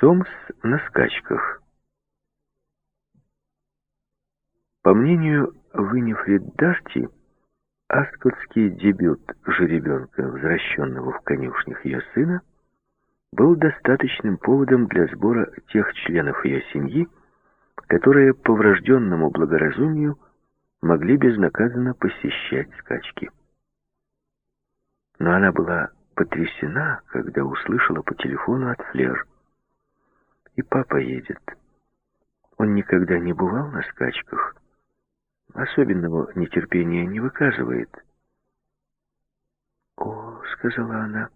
Сомс на скачках. По мнению Виннифрид Дарти, аскотский дебют жеребенка, возвращенного в конюшнях ее сына, был достаточным поводом для сбора тех членов ее семьи, которые по врожденному благоразумию могли безнаказанно посещать скачки. Но она была потрясена, когда услышала по телефону от Флер. И папа едет. Он никогда не бывал на скачках. Особенного нетерпения не выказывает. «О», — сказала она,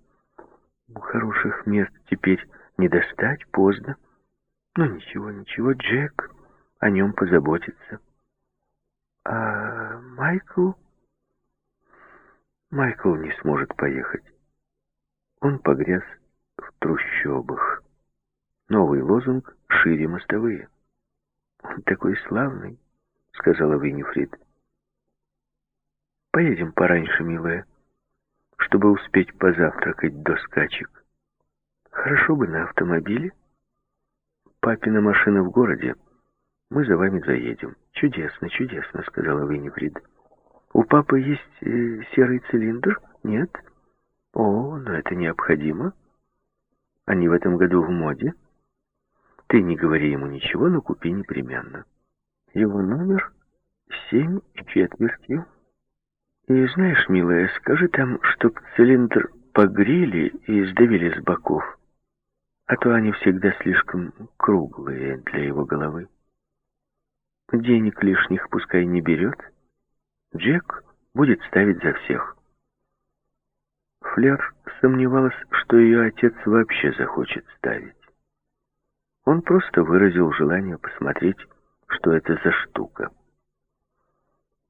— «хороших мест теперь не достать, поздно. Но ничего, ничего, Джек о нем позаботится». «А Майкл?» Майкл не сможет поехать. Он погряз в трущобах. Новый лозунг «Шире мостовые». «Он такой славный», — сказала Виннифрид. «Поедем пораньше, милая, чтобы успеть позавтракать до скачек. Хорошо бы на автомобиле. Папина машина в городе. Мы за вами заедем. Чудесно, чудесно», — сказала Виннифрид. У папы есть э, серый цилиндр? Нет? О, но это необходимо. Они в этом году в моде. Ты не говори ему ничего, но купи непременно. Его номер семь четвертью. И знаешь, милая, скажи там, чтоб цилиндр погрели и сдавили с боков. А то они всегда слишком круглые для его головы. Денег лишних пускай не берет. Джек будет ставить за всех. Флер сомневалась, что ее отец вообще захочет ставить. Он просто выразил желание посмотреть, что это за штука.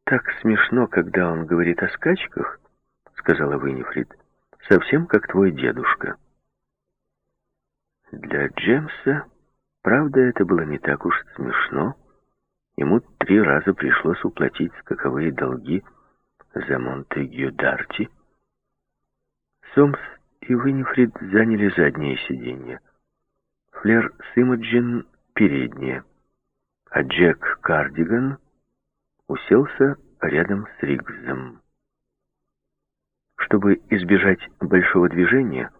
«Так смешно, когда он говорит о скачках», — сказала Виннифрид, — «совсем как твой дедушка». Для Джемса, правда, это было не так уж смешно, Ему три раза пришлось уплатить скаковые долги за Монтегю Дарти. Сомс и Виннифрид заняли заднее сиденье. Флер с Имаджин — переднее, а Джек Кардиган уселся рядом с Ригзом. Чтобы избежать большого движения,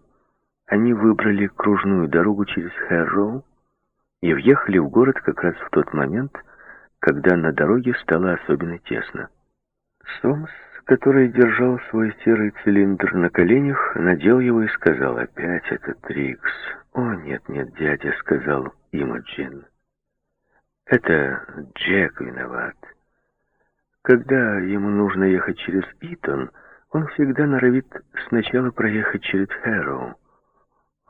они выбрали кружную дорогу через Хэрроу и въехали в город как раз в тот момент, когда на дороге стало особенно тесно. Сомс, который держал свой серый цилиндр на коленях, надел его и сказал, «Опять этот Рикс». «О, нет-нет, дядя», — сказал Имаджин. «Это Джек виноват. Когда ему нужно ехать через Итон, он всегда норовит сначала проехать через Хэроу».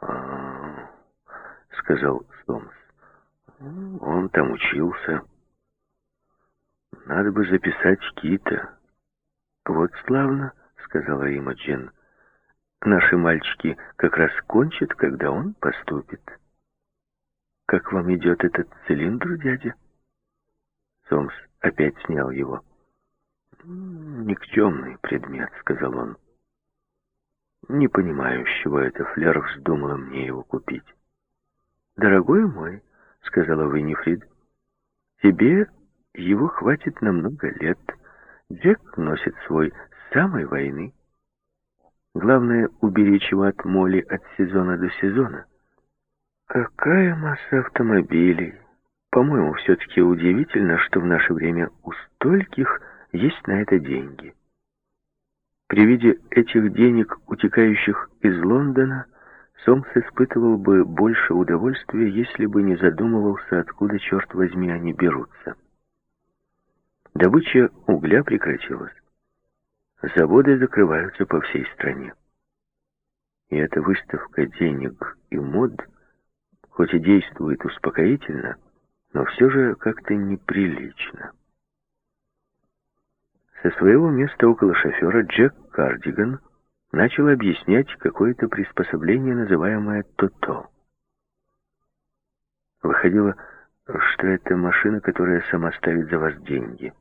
«А, — сказал Сомс, — он там учился». Надо бы записать Кита. Вот славно, сказала Имаджин. Наши мальчики как раз кончат, когда он поступит. Как вам идет этот цилиндр, дядя? Сомс опять снял его. «Никчемный предмет», — сказал он. «Не понимаю, с чего это Флер вздумала мне его купить». «Дорогой мой», — сказала Виннифрид, — «тебе его хватит на много лет. Джек носит свой с самой войны. Главное, уберечь его от моли от сезона до сезона. Какая масса автомобилей! По-моему, все-таки удивительно, что в наше время у стольких есть на это деньги. При виде этих денег, утекающих из Лондона, Сомс испытывал бы больше удовольствия, если бы не задумывался, откуда, черт возьми, они берутся. Добыча угля прекратилась. Заводы закрываются по всей стране. И эта выставка денег и мод, хоть и действует успокоительно, но все же как-то неприлично. Со своего места около шофера Джек Кардиган начал объяснять какое-то приспособление, называемое «то-то». Выходило, что это машина, которая сама ставит за вас деньги.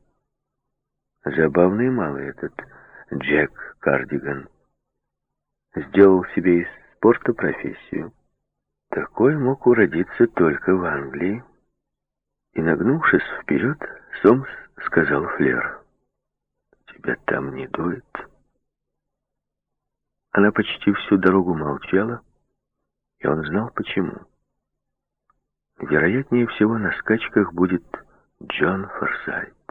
Забавный малый этот Джек Кардиган. Сделал себе из спорта профессию. Такой мог уродиться только в Англии. И, нагнувшись вперед, Сомс сказал Флер, «Тебя там не дует?» Она почти всю дорогу молчала, и он знал почему. Вероятнее всего, на скачках будет Джон Форсайт.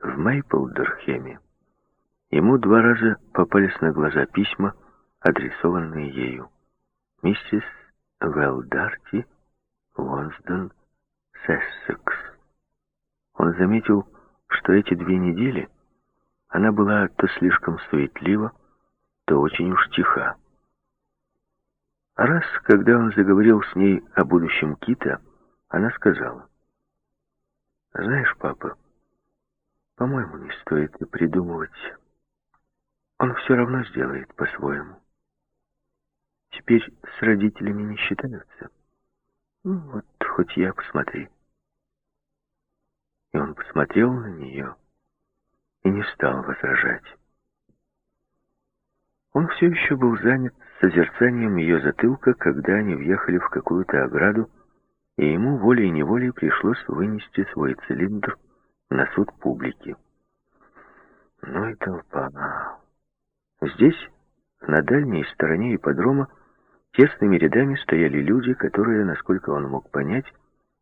В Мейплдерхеме ему два раза попались на глаза письма, адресованные ею. Миссис Велдарти, Уонсден, Сессекс. Он заметил, что эти две недели она была то слишком суетлива, то очень уж тиха. Раз, когда он заговорил с ней о будущем Кита, она сказала, «Знаешь, папа, по-моему, не стоит и придумывать. Он все равно сделает по-своему. Теперь с родителями не считаются. Ну, вот хоть я посмотри». И он посмотрел на нее и не стал возражать. Он все еще был занят созерцанием ее затылка, когда они въехали в какую-то ограду, и ему волей-неволей пришлось вынести свой цилиндр на суд публики. Ну и толпа. Здесь, на дальней стороне ипподрома, тесными рядами стояли люди, которые, насколько он мог понять,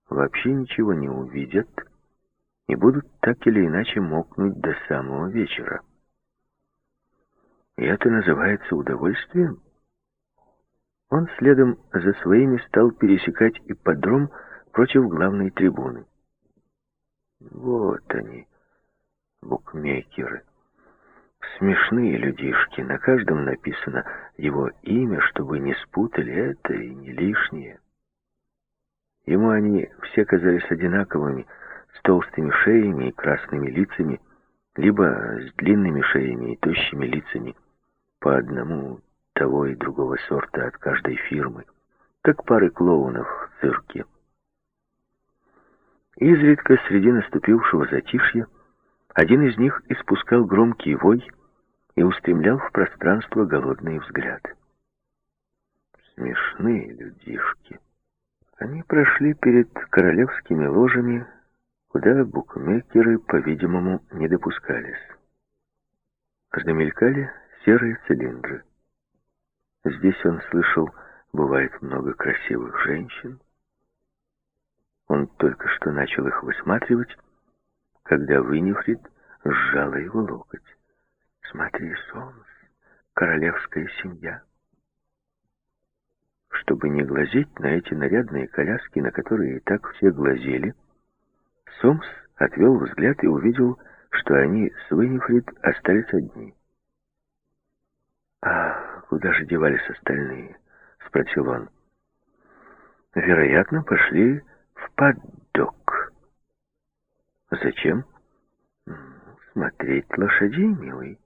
вообще ничего не увидят и будут так или иначе мокнуть до самого вечера. И это называется удовольствием? Он следом за своими стал пересекать ипподром против главной трибуны. Вот они, букмекеры. Смешные людишки. На каждом написано его имя, чтобы не спутали это и не лишнее. Ему они все казались одинаковыми, с толстыми шеями и красными лицами, либо с длинными шеями и тощими лицами, по одному того и другого сорта от каждой фирмы, как пары клоунов в цирке. Изредка среди наступившего затишья один из них испускал громкий вой и устремлял в пространство голодный взгляд. Смешные людишки. Они прошли перед королевскими ложами, куда букмекеры, по-видимому, не допускались. Замелькали серые цилиндры. Здесь он слышал, бывает много красивых женщин. Он только что начал их высматривать, когда Винифрид сжала его локоть. «Смотри, Сомс, королевская семья». Чтобы не глазеть на эти нарядные коляски, на которые и так все глазели, Сомс отвел взгляд и увидел, что они с Винифрид остались одни. «А куда же девались остальные?» — спросил он. «Вероятно, пошли в паддок». «Зачем?» «Смотреть лошадей, милый».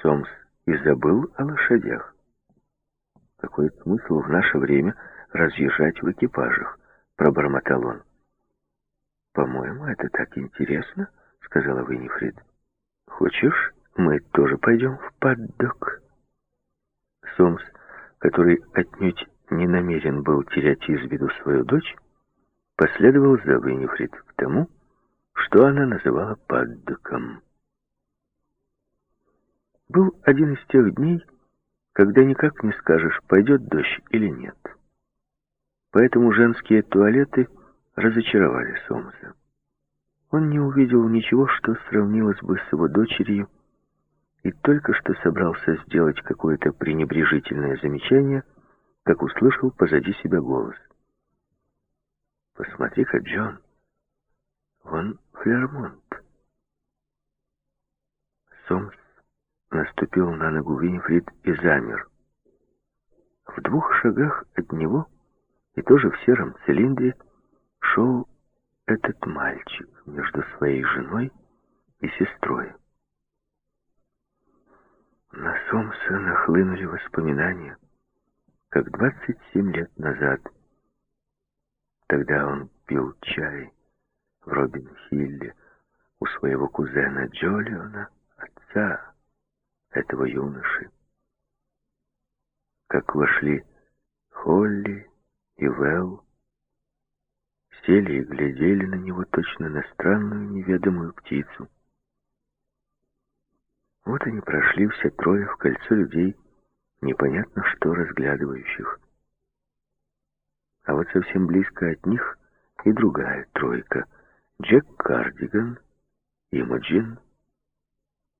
Сомс и забыл о лошадях. «Какой смысл в наше время разъезжать в экипажах?» — пробормотал он. «По-моему, это так интересно», — сказала Виннифрид. «Хочешь, мы тоже пойдем в паддок?» Сомс, который отнюдь не намерен был терять из виду свою дочь, последовал за Виннифрид к тому, что она называла паддоком. Был один из тех дней, когда никак не скажешь, пойдет дождь или нет. Поэтому женские туалеты — разочаровали Сомса. Он не увидел ничего, что сравнилось бы с его дочерью, и только что собрался сделать какое-то пренебрежительное замечание, как услышал позади себя голос. «Посмотри-ка, Джон, вон Флермонт». Сомс наступил на ногу Винифрид и замер. В двух шагах от него, и тоже в сером цилиндре, шел этот мальчик между своей женой и сестрой. На Сомса нахлынули воспоминания, как 27 лет назад. Тогда он пил чай в Робин-Хилле у своего кузена Джолиона, отца этого юноши. как вошли Холли и Вэл, сели и глядели на него точно на странную неведомую птицу. Вот они прошли все трое в кольцо людей, непонятно что разглядывающих. А вот совсем близко от них и другая тройка — Джек Кардиган, Имоджин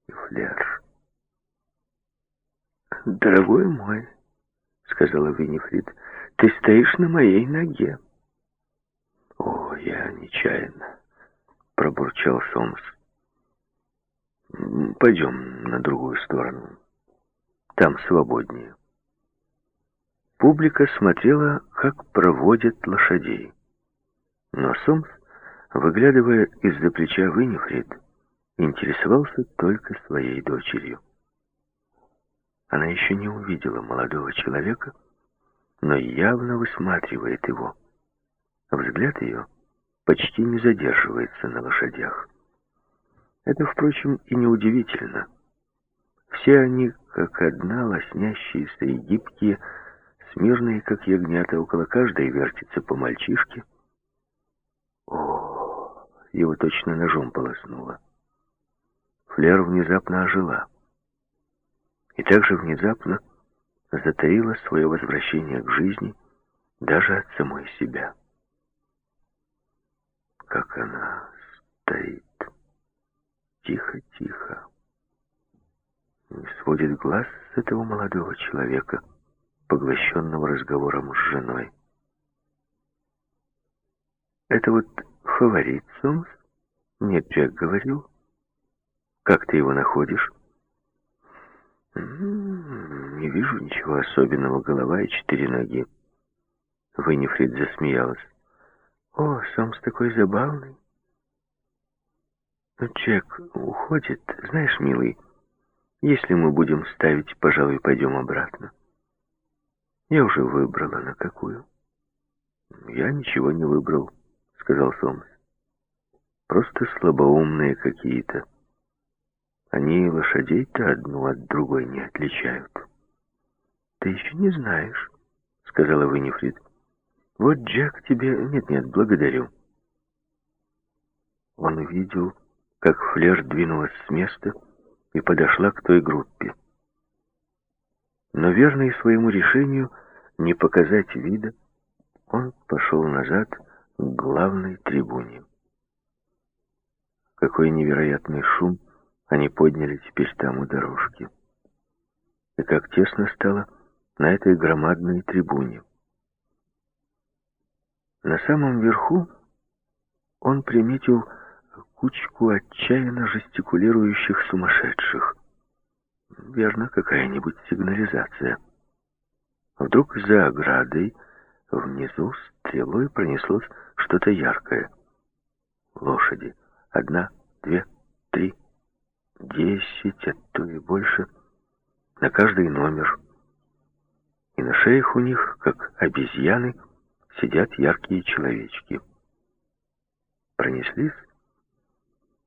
и Флер. «Дорогой мой», — сказала Виннифрид, — «ты стоишь на моей ноге». «О, я нечаянно», — пробурчал Сомс. «Пойдем на другую сторону. Там свободнее». Публика смотрела, как проводят лошадей. Но Сомс, выглядывая из-за плеча Виннифрид, интересовался только своей дочерью. Она еще не увидела молодого человека, но явно высматривает его. Взгляд ее почти не задерживается на лошадях. Это, впрочем, и неудивительно. Все они, как одна, лоснящиеся и гибкие, Смирные, как ягнята, около каждой вертится по мальчишке. О, его точно ножом полоснуло. Флер внезапно ожила. И также внезапно затаила свое возвращение к жизни даже от самой себя. Как она стоит тихо-тихо, не сводит глаз с этого молодого человека — поглощенного разговором с женой. «Это вот фаворит Сомс?» «Нет, Джек говорил. Как ты его находишь?» «М-м, «Не вижу ничего особенного. Голова и четыре ноги». Виннифрид засмеялась. «О, Сомс такой забавный». «Но Джек уходит. Знаешь, милый, если мы будем ставить, пожалуй, пойдем обратно». Я уже выбрала, на какую. Я ничего не выбрал, сказал Сомс. Просто слабоумные какие-то. Они лошадей-то одну от другой не отличают. Ты еще не знаешь, сказала Виннифрид. Вот Джек тебе... Нет-нет, благодарю. Он увидел, как Флер двинулась с места и подошла к той группе. Но верный своему решению не показать вида, он пошел назад к главной трибуне. Какой невероятный шум они подняли теперь там у дорожки. И как тесно стало на этой громадной трибуне. На самом верху он приметил кучку отчаянно жестикулирующих сумасшедших. Верно, какая-нибудь сигнализация. Вдруг за оградой внизу стрелой пронеслось что-то яркое. Лошади. Одна, две, три, десять, а то и больше. На каждый номер. И на шеях у них, как обезьяны, сидят яркие человечки. Пронеслись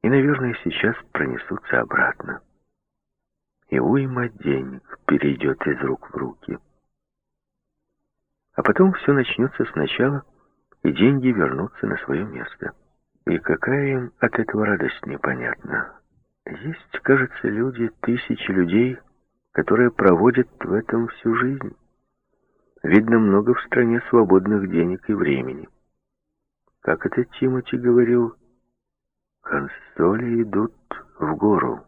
и, наверное, сейчас пронесутся обратно. И уйма денег перейдет из рук в руки. А потом все начнется сначала, и деньги вернутся на свое место. И какая им от этого радость непонятна. Есть, кажется, люди, тысячи людей, которые проводят в этом всю жизнь. Видно, много в стране свободных денег и времени. Как это Тимоти говорил, консоли идут в гору.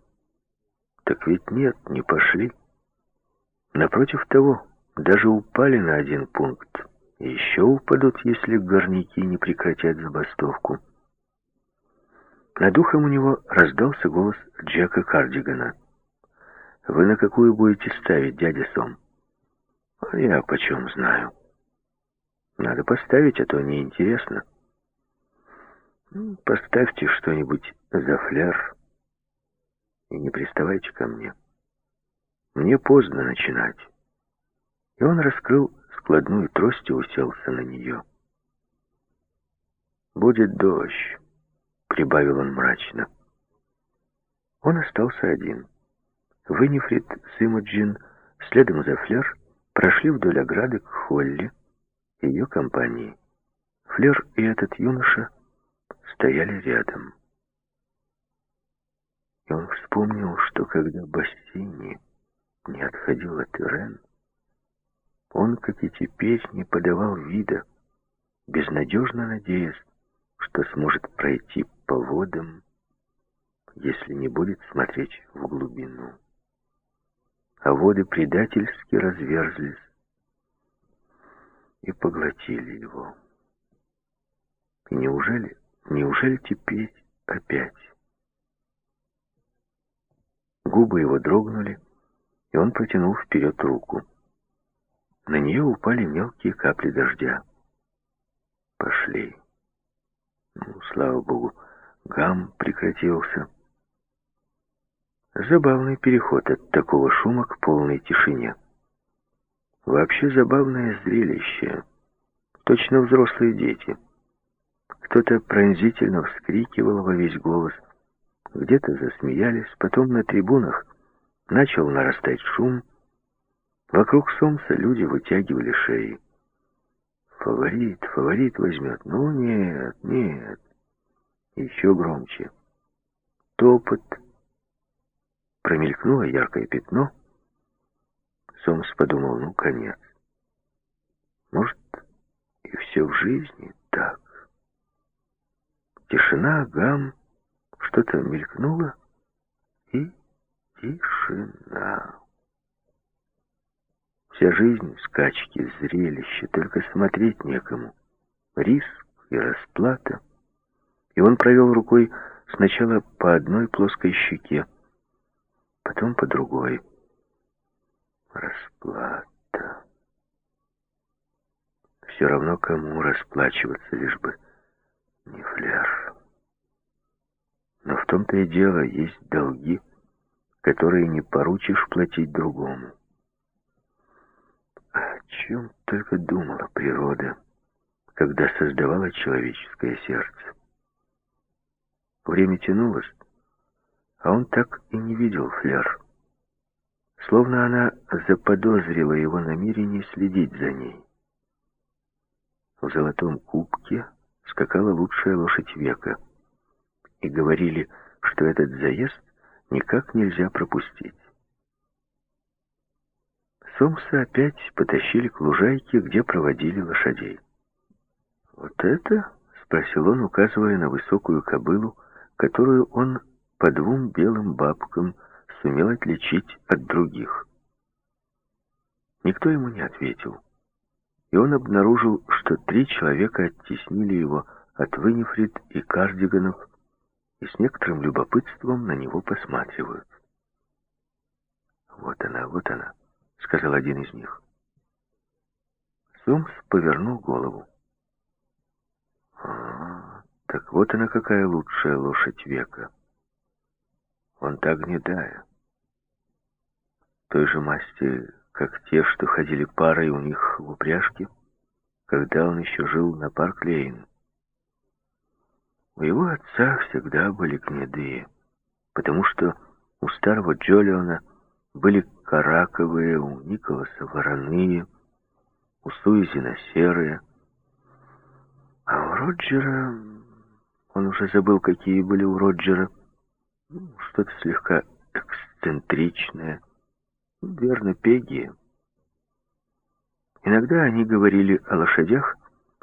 Так ведь нет, не пошли. Напротив того, даже упали на один пункт. Еще упадут, если горняки не прекратят забастовку. Над ухом у него раздался голос Джека Кардигана. «Вы на какую будете ставить, дядя Сом?» «А я почем знаю?» «Надо поставить, а то неинтересно». «Поставьте что-нибудь за фляр и не приставайте ко мне. Мне поздно начинать». И он раскрыл складную трость и уселся на нее. «Будет дождь», — прибавил он мрачно. Он остался один. Виннифрид с Имоджин, следом за Флер, прошли вдоль ограды к Холли и ее компании. Флер и этот юноша стояли рядом. И он вспомнил, что когда Бассини не отходил от Ирен, он, как и теперь, не подавал вида, безнадежно надеясь, что сможет пройти по водам, если не будет смотреть в глубину. А воды предательски разверзлись и поглотили его. И неужели, неужели теперь опять? Губы его дрогнули, и он протянул вперед руку. На нее упали мелкие капли дождя. Пошли. Ну, слава богу, гам прекратился. Забавный переход от такого шума к полной тишине. Вообще забавное зрелище. Точно взрослые дети. Кто-то пронзительно вскрикивал во весь голос. Где-то засмеялись, потом на трибунах начал нарастать шум. Вокруг Сомса люди вытягивали шеи. Фаворит, фаворит возьмет. Ну нет, нет. Еще громче. Топот. Промелькнуло яркое пятно. Сомс подумал, ну, конец. Может, и все в жизни так. Тишина, гам, что-то мелькнуло, и тишина. Вся жизнь — скачки, зрелище, только смотреть некому. Риск и расплата. И он провел рукой сначала по одной плоской щеке, потом по другой. Расплата. Все равно кому расплачиваться, лишь бы не фляж. Но в том-то и дело, есть долги, которые не поручишь платить другому. Чем только думала природа, когда создавала человеческое сердце. Время тянулось, а он так и не видел фляж. Словно она заподозрила его намерение следить за ней. В золотом кубке скакала лучшая лошадь века, и говорили, что этот заезд никак нельзя пропустить. Сомса опять потащили к лужайке, где проводили лошадей. «Вот это?» — спросил он, указывая на высокую кобылу, которую он по двум белым бабкам сумел отличить от других. Никто ему не ответил, и он обнаружил, что три человека оттеснили его от Винифрид и Кардиганов и с некоторым любопытством на него посматривают. «Вот она, вот она», — сказал один из них. Сомс повернул голову. «А, так вот она какая лучшая лошадь века. Вон та гнедая. Той же масти, как те, что ходили парой у них в упряжке, когда он еще жил на Парк-Лейн. У его отца всегда были гнедые, потому что у старого Джолиона были караковые, у Николаса вороные, у Суизина серые. А у Роджера... Он уже забыл, какие были у Роджера. Ну, что-то слегка эксцентричное. Ну, верно, Пегги. Иногда они говорили о лошадях,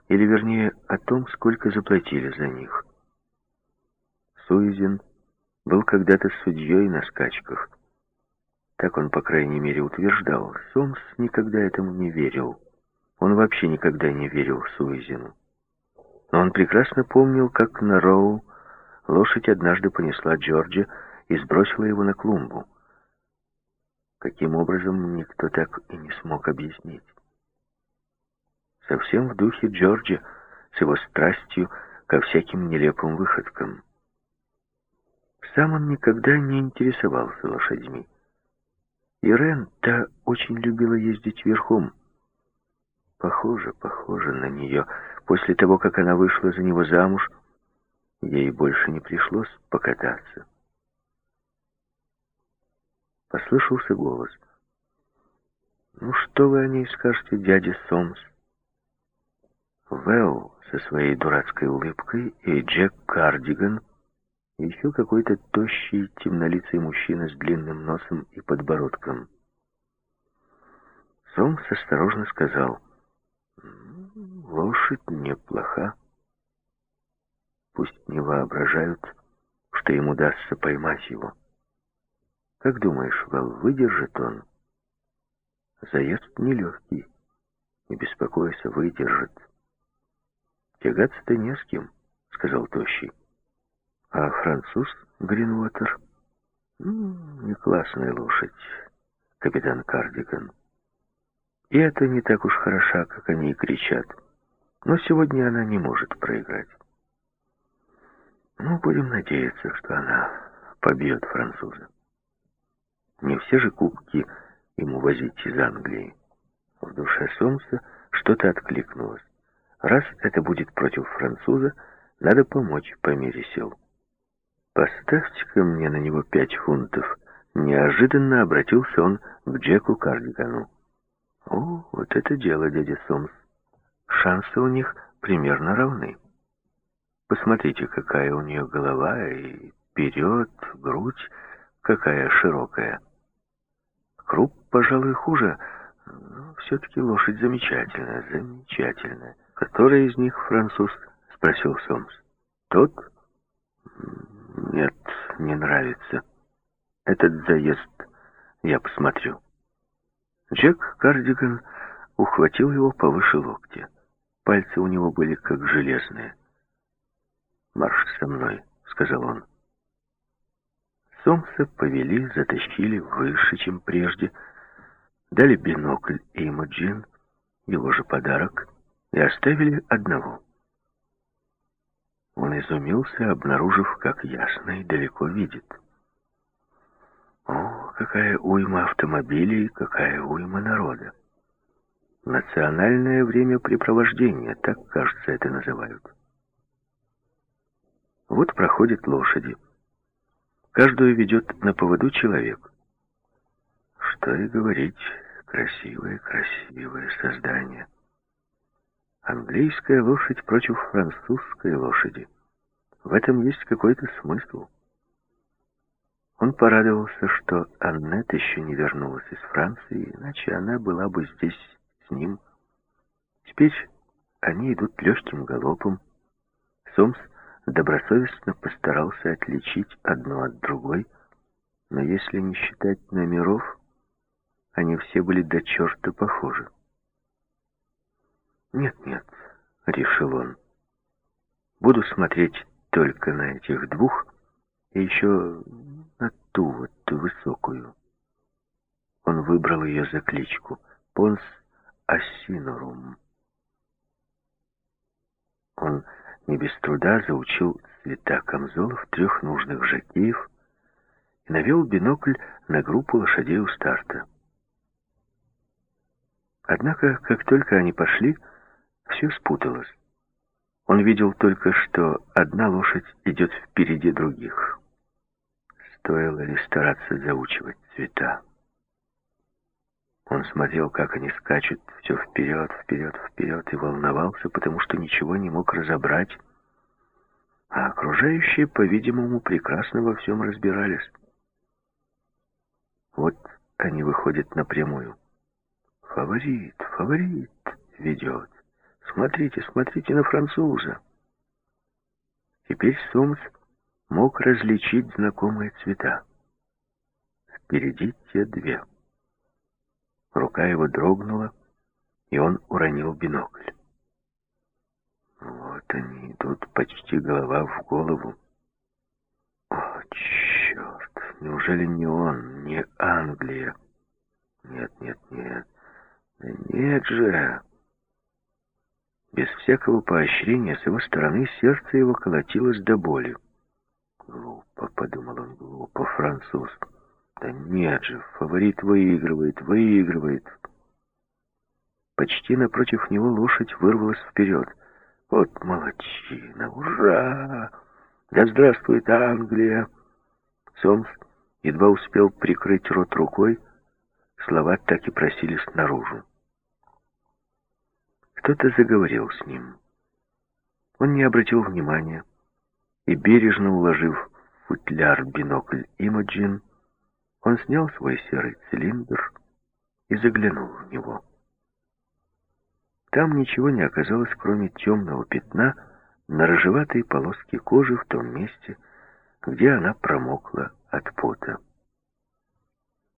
или вернее о том, сколько заплатили за них. Суизин был когда-то судьей на скачках. Так он, по крайней мере, утверждал. Сомс никогда этому не верил. Он вообще никогда не верил Суизину. Но он прекрасно помнил, как на Роу лошадь однажды понесла Джорджа и сбросила его на клумбу. Каким образом, никто так и не смог объяснить. Совсем в духе Джорджа, с его страстью ко всяким нелепым выходкам. Сам он никогда не интересовался лошадьми. Ирен-то очень любила ездить верхом. Похоже, похоже на нее. После того, как она вышла за него замуж, ей больше не пришлось покататься. Послышался голос. Ну что вы о ней скажете, дядя Сомс? Вэлл со своей дурацкой улыбкой и Джек Кардиган, еще какой-то тощий, темнолицый мужчина с длинным носом и подбородком. Сомс осторожно сказал, «Лошадь неплоха. Пусть не воображают, что им удастся поймать его. Как думаешь, Вэлл, выдержит он?» Заезд нелегкий. Не беспокойся, выдержит. Тягаться-то не с кем, сказал Тощий. А француз Гринвотер? Не классная лошадь, капитан Кардиган. И это не так уж хороша, как они и кричат. Но сегодня она не может проиграть. Ну, будем надеяться, что она побьет француза. Не все же кубки ему возить из Англии. В душе Сомса что-то откликнулось. Раз это будет против француза, надо помочь по мере сил. «Поставьте-ка мне на него пять фунтов». Неожиданно обратился он к Джеку Кардигану. «О, вот это дело, дядя Сомс. Шансы у них примерно равны. Посмотрите, какая у нее голова, и вперед, грудь, какая широкая». Круп, пожалуй, хуже, но все-таки лошадь замечательная, замечательная. Который из них француз? Спросил Сомс. Тот? Нет, не нравится. Этот заезд я посмотрю. Джек Кардиган ухватил его повыше локтя. Пальцы у него были как железные. «Марш со мной», — сказал он. Сомса повели, затащили выше, чем прежде, дали бинокль Имаджин, его же подарок, и оставили одного. Он изумился, обнаружив, как ясно и далеко видит. О, какая уйма автомобилей, какая уйма народа. Национальное времяпрепровождение, так, кажется, это называют. Вот проходят лошади. Каждую ведет на поводу человек. Что и говорить, красивое-красивое создание. Английская лошадь против французской лошади. В этом есть какой-то смысл. Он порадовался, что Аннет еще не вернулась из Франции, иначе она была бы здесь с ним. Теперь они идут легким галопом. Сомс добросовестно постарался отличить одну от другой, но если не считать номеров, они все были до черта похожи. «Нет-нет», — решил он, — «буду смотреть только на этих двух и еще на ту вот высокую». Он выбрал ее за кличку Понс Ассинорум. Он не без труда заучил цвета камзолов трех нужных жакеев и навел бинокль на группу лошадей у старта. Однако, как только они пошли, все спуталось. Он видел только, что одна лошадь идет впереди других. Стоило ли стараться заучивать цвета? Он смотрел, как они скачут все вперед, вперед, вперед, и волновался, потому что ничего не мог разобрать. А окружающие, по-видимому, прекрасно во всем разбирались. Вот они выходят напрямую. Фаворит, фаворит ведет. Смотрите, смотрите на француза. Теперь Сомс мог различить знакомые цвета. Впереди те две. Рука его дрогнула, и он уронил бинокль. Вот они идут почти голова в голову. О, черт, неужели не он, не Англия? Нет, нет, нет, нет же. Без всякого поощрения с его стороны сердце его колотилось до боли. Глупо, подумал он, глупо, француз. Да нет же, фаворит выигрывает, выигрывает. Почти напротив него лошадь вырвалась вперед. Вот молодчина, ура! Да здравствует Англия! Сомс едва успел прикрыть рот рукой, Слова так и просились наружу. Кто-то заговорил с ним. Он не обратил внимания и, бережно уложив футляр бинокль Имаджин, он снял свой серый цилиндр и заглянул в него. Там ничего не оказалось, кроме темного пятна на рыжеватой полоске кожи в том месте, где она промокла от пота.